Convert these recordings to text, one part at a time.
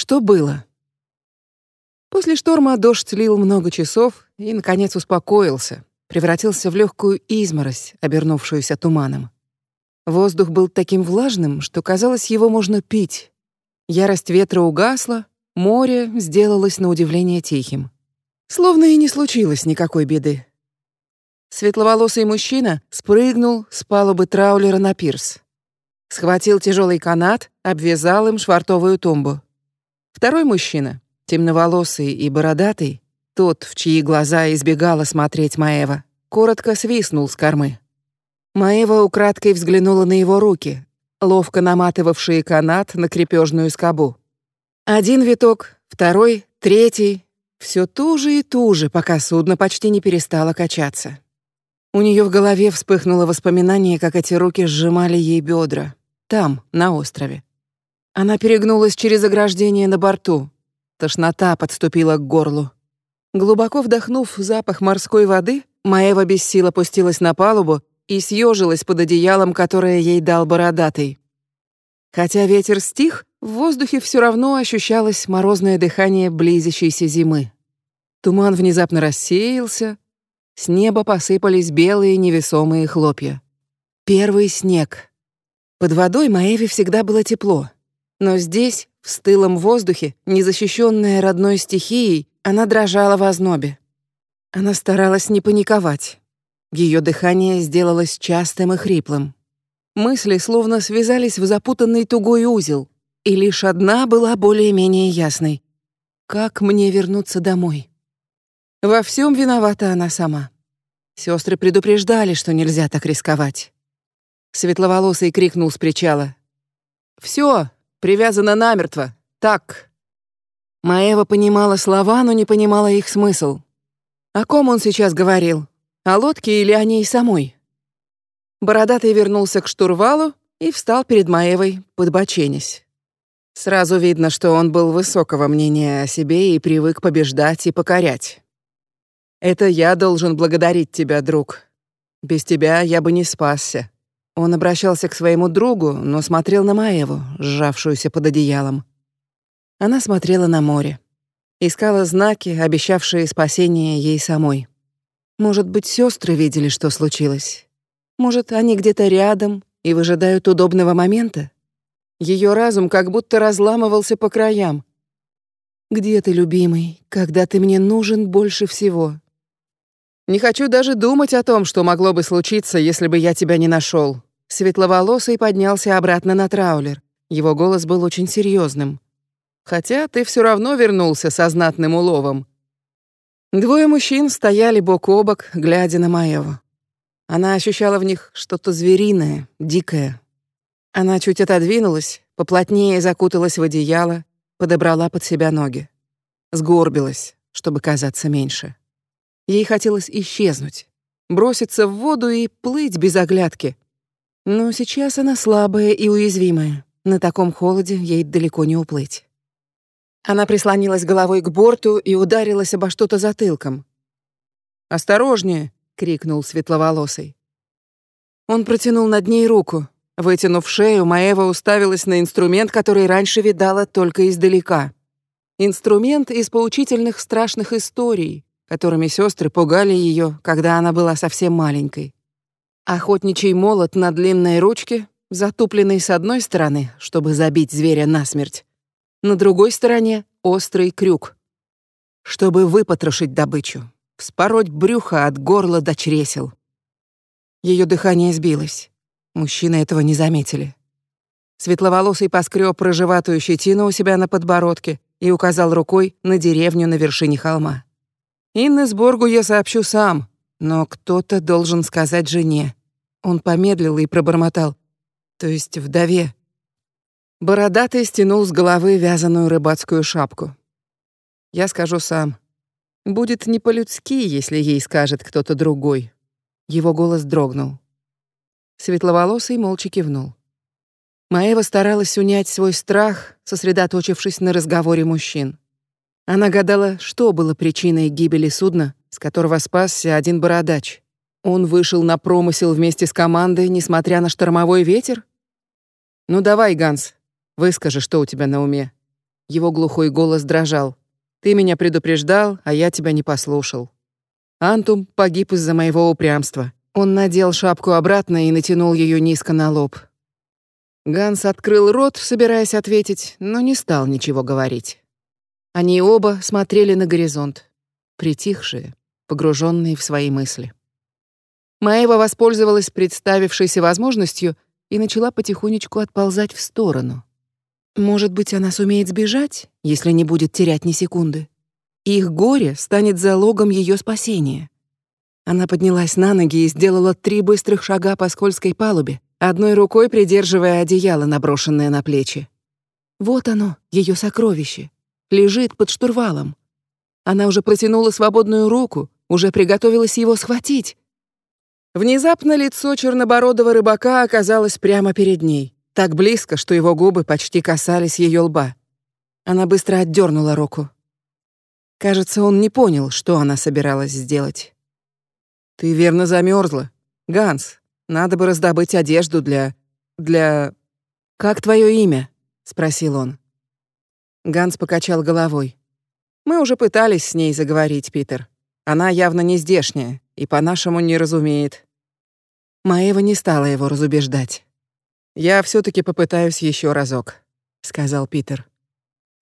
Что было? После шторма дождь лил много часов и, наконец, успокоился, превратился в легкую изморозь, обернувшуюся туманом. Воздух был таким влажным, что казалось, его можно пить. Ярость ветра угасла, море сделалось на удивление тихим. Словно и не случилось никакой беды. Светловолосый мужчина спрыгнул с палубы траулера на пирс. Схватил тяжелый канат, обвязал им швартовую тумбу. Второй мужчина, темноволосый и бородатый, тот, в чьи глаза избегала смотреть Маева, коротко свистнул с кормы. Маева украдкой взглянула на его руки, ловко наматывавшие канат на крепежную скобу. Один виток, второй, третий, все туже и туже, пока судно почти не перестало качаться. У нее в голове вспыхнуло воспоминание, как эти руки сжимали ей бедра, там, на острове. Она перегнулась через ограждение на борту. Тошнота подступила к горлу. Глубоко вдохнув запах морской воды, Маева без сил опустилась на палубу и съежилась под одеялом, которое ей дал бородатый. Хотя ветер стих, в воздухе все равно ощущалось морозное дыхание близящейся зимы. Туман внезапно рассеялся, с неба посыпались белые невесомые хлопья. Первый снег. Под водой Маеве всегда было тепло, но здесь, в стылом воздухе, незащищенная родной стихией, она дрожала в ознобе. Она старалась не паниковать. Ее дыхание сделалось частым и хриплым. Мысли словно связались в запутанный тугой узел, и лишь одна была более-менее ясной. Как мне вернуться домой? Во всем виновата она сама. Сестры предупреждали, что нельзя так рисковать. Светловолосый крикнул с причала. «Все, привязано намертво. Так». Маева понимала слова, но не понимала их смысл. О ком он сейчас говорил? О лодке или о ней самой? Бородатый вернулся к штурвалу и встал перед Маевой, подбоченясь. Сразу видно, что он был высокого мнения о себе и привык побеждать и покорять. «Это я должен благодарить тебя, друг. Без тебя я бы не спасся». Он обращался к своему другу, но смотрел на Маеву, сжавшуюся под одеялом. Она смотрела на море. Искала знаки, обещавшие спасение ей самой. Может быть, сестры видели, что случилось. Может, они где-то рядом и выжидают удобного момента? Ее разум как будто разламывался по краям. «Где ты, любимый, когда ты мне нужен больше всего?» «Не хочу даже думать о том, что могло бы случиться, если бы я тебя не нашел. Светловолосый поднялся обратно на траулер. Его голос был очень серьезным. Хотя ты все равно вернулся со знатным уловом. Двое мужчин стояли бок о бок, глядя на Маеву. Она ощущала в них что-то звериное, дикое. Она чуть отодвинулась, поплотнее закуталась в одеяло, подобрала под себя ноги. Сгорбилась, чтобы казаться меньше. Ей хотелось исчезнуть, броситься в воду и плыть без оглядки, но сейчас она слабая и уязвимая. На таком холоде ей далеко не уплыть. Она прислонилась головой к борту и ударилась обо что-то затылком. «Осторожнее!» — крикнул светловолосый. Он протянул над ней руку. Вытянув шею, Маева уставилась на инструмент, который раньше видала только издалека. Инструмент из поучительных страшных историй, которыми сестры пугали ее, когда она была совсем маленькой. Охотничий молот на длинной ручке, затупленный с одной стороны, чтобы забить зверя насмерть, на другой стороне острый крюк, чтобы выпотрошить добычу, вспороть брюхо от горла до чресел. Ее дыхание сбилось. Мужчины этого не заметили. Светловолосый поскреб рыжеватую щетину у себя на подбородке и указал рукой на деревню на вершине холма. «Иннесборгу я сообщу сам, но кто-то должен сказать жене. Он помедлил и пробормотал. То есть вдове. Бородатый стянул с головы вязаную рыбацкую шапку. Я скажу сам. Будет не по-людски, если ей скажет кто-то другой. Его голос дрогнул. Светловолосый молча кивнул. Маева старалась унять свой страх, сосредоточившись на разговоре мужчин. Она гадала, что было причиной гибели судна, с которого спасся один бородач. Он вышел на промысел вместе с командой, несмотря на штормовой ветер? Ну давай, Ганс, выскажи, что у тебя на уме. Его глухой голос дрожал. «Ты меня предупреждал, а я тебя не послушал. Антум погиб из-за моего упрямства». Он надел шапку обратно и натянул ее низко на лоб. Ганс открыл рот, собираясь ответить, но не стал ничего говорить. Они оба смотрели на горизонт, притихшие, погруженные в свои мысли. Маева воспользовалась представившейся возможностью и начала потихонечку отползать в сторону. Может быть, она сумеет сбежать, если не будет терять ни секунды. Их горе станет залогом ее спасения. Она поднялась на ноги и сделала три быстрых шага по скользкой палубе, одной рукой придерживая одеяло, наброшенное на плечи. Вот оно, ее сокровище, лежит под штурвалом. Она уже протянула свободную руку, уже приготовилась его схватить. Внезапно лицо чернобородого рыбака оказалось прямо перед ней, так близко, что его губы почти касались ее лба. Она быстро отдернула руку. Кажется, он не понял, что она собиралась сделать. Ты верно замерзла, Ганс. Надо бы раздобыть одежду для для Как твое имя? спросил он. Ганс покачал головой. Мы уже пытались с ней заговорить, Питер. Она явно не здешняя и по-нашему не разумеет. Маева не стала его разубеждать. Я все таки попытаюсь еще разок, сказал Питер.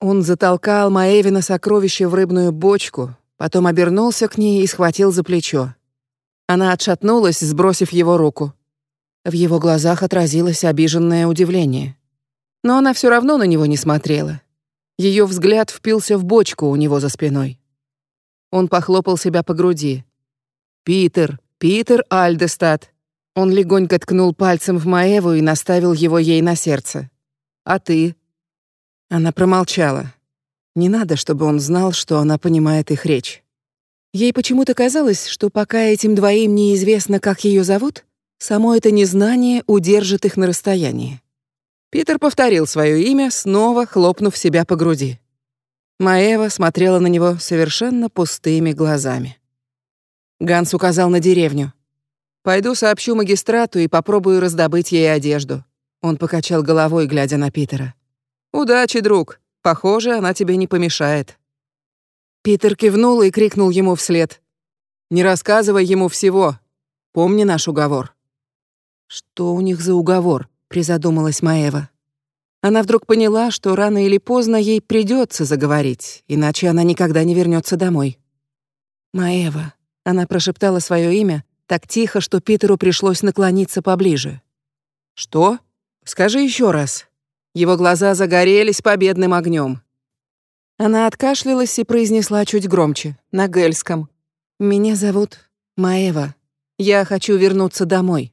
Он затолкал Маевина сокровище в рыбную бочку, потом обернулся к ней и схватил за плечо. Она отшатнулась, сбросив его руку. В его глазах отразилось обиженное удивление. Но она все равно на него не смотрела. Ее взгляд впился в бочку у него за спиной. Он похлопал себя по груди. «Питер, Питер Альдестад!» Он легонько ткнул пальцем в Маеву и наставил его ей на сердце. «А ты?» Она промолчала. Не надо, чтобы он знал, что она понимает их речь. Ей почему-то казалось, что пока этим двоим неизвестно, как ее зовут, само это незнание удержит их на расстоянии. Питер повторил свое имя, снова хлопнув себя по груди. Маева смотрела на него совершенно пустыми глазами. Ганс указал на деревню. «Пойду сообщу магистрату и попробую раздобыть ей одежду». Он покачал головой, глядя на Питера. «Удачи, друг. Похоже, она тебе не помешает». Питер кивнул и крикнул ему вслед. «Не рассказывай ему всего. Помни наш уговор». «Что у них за уговор?» — призадумалась Маева. Она вдруг поняла, что рано или поздно ей придется заговорить, иначе она никогда не вернется домой. «Маева», — она прошептала свое имя так тихо, что Питеру пришлось наклониться поближе. «Что? Скажи еще раз». Его глаза загорелись победным огнем. Она откашлялась и произнесла чуть громче, на гельском. «Меня зовут Маева. Я хочу вернуться домой».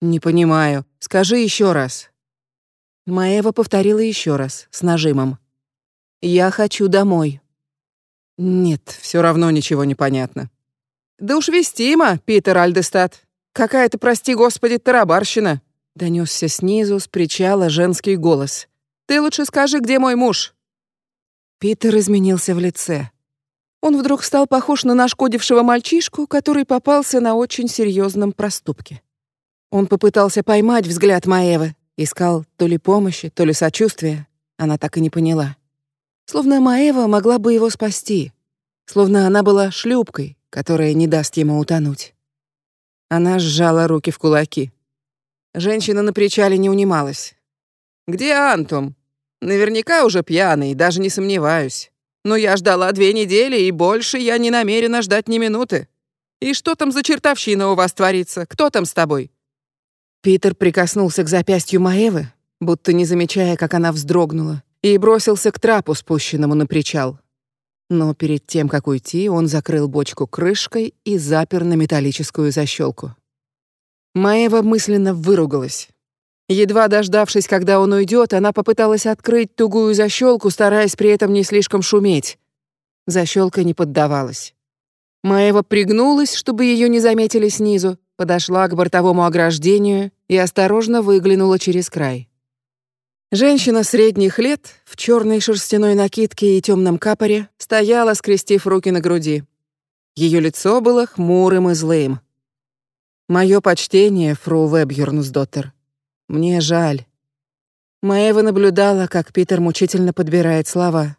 «Не понимаю. Скажи еще раз». Маева повторила еще раз, с нажимом. «Я хочу домой». «Нет, все равно ничего не понятно». «Да уж вестимо, Питер Альдестад. Какая-то, прости господи, тарабарщина», — донесся снизу с причала женский голос. «Ты лучше скажи, где мой муж?» Питер изменился в лице. Он вдруг стал похож на нашкодившего мальчишку, который попался на очень серьезном проступке. Он попытался поймать взгляд Маевы, искал то ли помощи, то ли сочувствия. Она так и не поняла. Словно Маева могла бы его спасти. Словно она была шлюпкой, которая не даст ему утонуть. Она сжала руки в кулаки. Женщина на причале не унималась. «Где Антум? Наверняка уже пьяный, даже не сомневаюсь. Но я ждала две недели, и больше я не намерена ждать ни минуты. И что там за чертовщина у вас творится? Кто там с тобой?» Питер прикоснулся к запястью Маевы, будто не замечая, как она вздрогнула, и бросился к трапу, спущенному на причал. Но перед тем, как уйти, он закрыл бочку крышкой и запер на металлическую защелку. Маева мысленно выругалась. Едва дождавшись, когда он уйдет, она попыталась открыть тугую защелку, стараясь при этом не слишком шуметь. Защелка не поддавалась. Маева пригнулась, чтобы ее не заметили снизу, подошла к бортовому ограждению и осторожно выглянула через край. Женщина средних лет в черной шерстяной накидке и темном капоре стояла, скрестив руки на груди. Ее лицо было хмурым и злым. Мое почтение, фру Вебьернсдоттер. Мне жаль. Маева наблюдала, как Питер мучительно подбирает слова.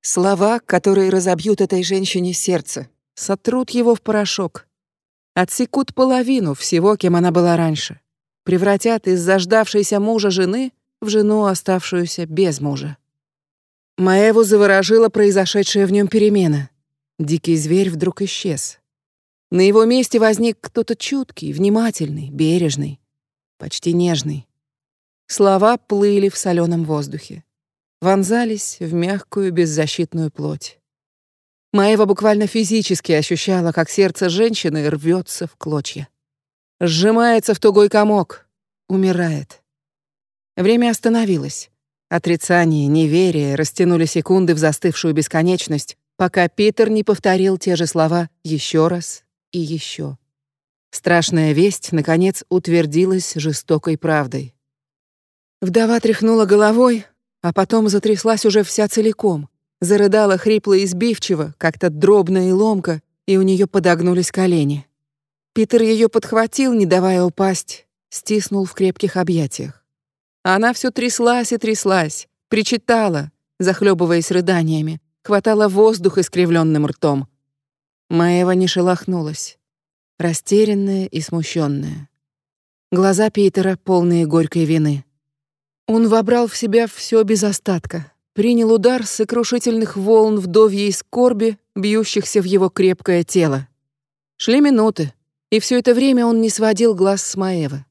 Слова, которые разобьют этой женщине сердце, сотрут его в порошок. Отсекут половину всего, кем она была раньше. Превратят из заждавшейся мужа жены в жену, оставшуюся без мужа. Маеву заворожила произошедшая в нем перемена. Дикий зверь вдруг исчез. На его месте возник кто-то чуткий, внимательный, бережный, почти нежный. Слова плыли в соленом воздухе, вонзались в мягкую беззащитную плоть. Маева буквально физически ощущала, как сердце женщины рвется в клочья. Сжимается в тугой комок, умирает. Время остановилось. Отрицание, неверие растянули секунды в застывшую бесконечность, пока Питер не повторил те же слова еще раз и еще. Страшная весть, наконец, утвердилась жестокой правдой. Вдова тряхнула головой, а потом затряслась уже вся целиком, зарыдала хрипло и сбивчиво, как-то дробно и ломко, и у нее подогнулись колени. Питер ее подхватил, не давая упасть, стиснул в крепких объятиях. Она все тряслась и тряслась, причитала, захлебываясь рыданиями, хватала воздух искривленным ртом. Маева не шелохнулась, растерянная и смущенная. Глаза Питера полные горькой вины. Он вобрал в себя все без остатка, принял удар сокрушительных волн вдовьей скорби, бьющихся в его крепкое тело. Шли минуты, и все это время он не сводил глаз с Маевы.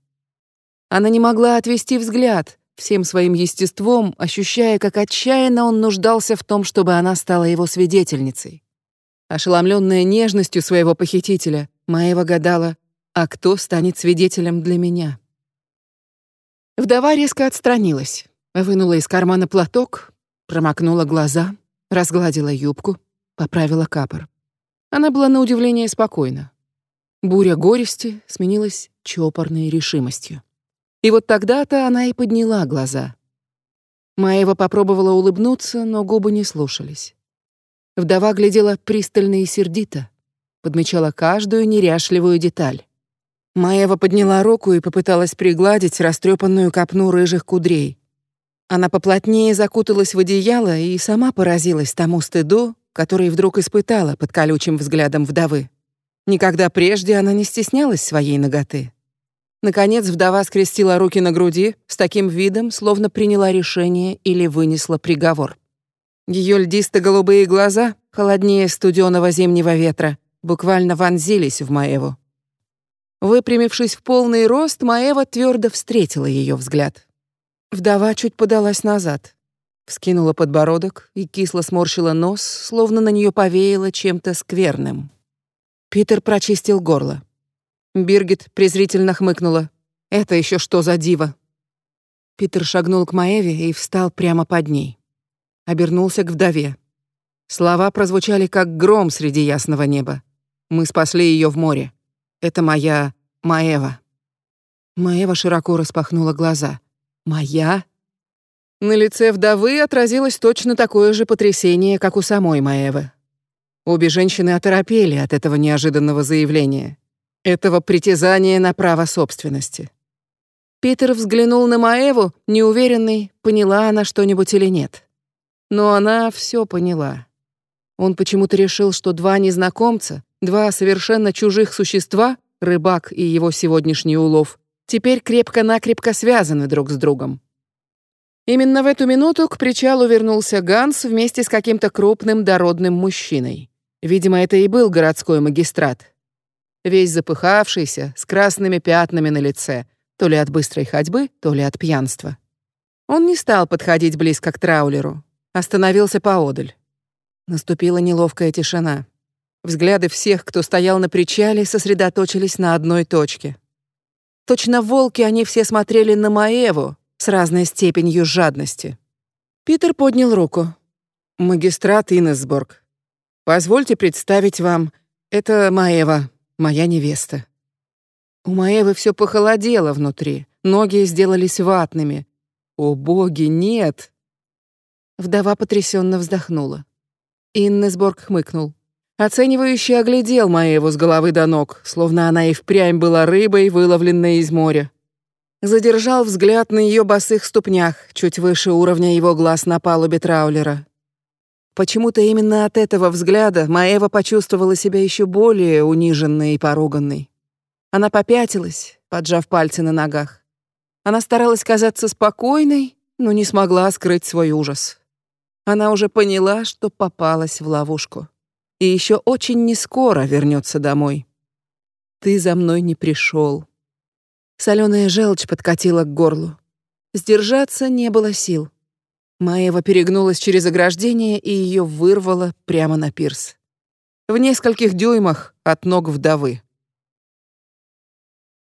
Она не могла отвести взгляд, всем своим естеством ощущая, как отчаянно он нуждался в том, чтобы она стала его свидетельницей. Ошеломленная нежностью своего похитителя, Маева гадала, а кто станет свидетелем для меня? Вдова резко отстранилась, вынула из кармана платок, промокнула глаза, разгладила юбку, поправила капор. Она была на удивление спокойна. Буря горести сменилась чопорной решимостью. И вот тогда-то она и подняла глаза. Маева попробовала улыбнуться, но губы не слушались. Вдова глядела пристально и сердито, подмечала каждую неряшливую деталь. Маева подняла руку и попыталась пригладить растрепанную копну рыжих кудрей. Она поплотнее закуталась в одеяло и сама поразилась тому стыду, который вдруг испытала под колючим взглядом вдовы. Никогда прежде она не стеснялась своей ноготы. Наконец вдова скрестила руки на груди с таким видом, словно приняла решение или вынесла приговор. Ее льдисто-голубые глаза, холоднее студеного зимнего ветра, буквально вонзились в Маеву. Выпрямившись в полный рост, Маева твердо встретила ее взгляд. Вдова чуть подалась назад, вскинула подбородок и кисло сморщила нос, словно на нее повеяло чем-то скверным. Питер прочистил горло. Биргит презрительно хмыкнула. «Это еще что за диво?» Питер шагнул к Маеве и встал прямо под ней. Обернулся к вдове. Слова прозвучали как гром среди ясного неба. Мы спасли ее в море. Это моя Маева. Маева широко распахнула глаза. Моя? На лице вдовы отразилось точно такое же потрясение, как у самой Маевы. Обе женщины оторопели от этого неожиданного заявления этого притязания на право собственности. Питер взглянул на Маеву, неуверенный, поняла она что-нибудь или нет. Но она все поняла. Он почему-то решил, что два незнакомца, два совершенно чужих существа, рыбак и его сегодняшний улов, теперь крепко-накрепко связаны друг с другом. Именно в эту минуту к причалу вернулся Ганс вместе с каким-то крупным дородным мужчиной. Видимо, это и был городской магистрат весь запыхавшийся, с красными пятнами на лице, то ли от быстрой ходьбы, то ли от пьянства. Он не стал подходить близко к траулеру, остановился поодаль. Наступила неловкая тишина. Взгляды всех, кто стоял на причале, сосредоточились на одной точке. Точно волки они все смотрели на Маеву с разной степенью жадности. Питер поднял руку. «Магистрат Иннесборг, позвольте представить вам, это Маева, моя невеста. У Маевы все похолодело внутри, ноги сделались ватными. О боги, нет! Вдова потрясенно вздохнула. Иннесборг хмыкнул. Оценивающий оглядел Маеву с головы до ног, словно она и впрямь была рыбой, выловленной из моря. Задержал взгляд на ее босых ступнях, чуть выше уровня его глаз на палубе траулера. Почему-то именно от этого взгляда Маева почувствовала себя еще более униженной и поруганной. Она попятилась, поджав пальцы на ногах. Она старалась казаться спокойной, но не смогла скрыть свой ужас. Она уже поняла, что попалась в ловушку. И еще очень нескоро вернется домой. Ты за мной не пришел. Соленая желчь подкатила к горлу. Сдержаться не было сил. Маева перегнулась через ограждение и ее вырвало прямо на пирс. В нескольких дюймах от ног вдовы.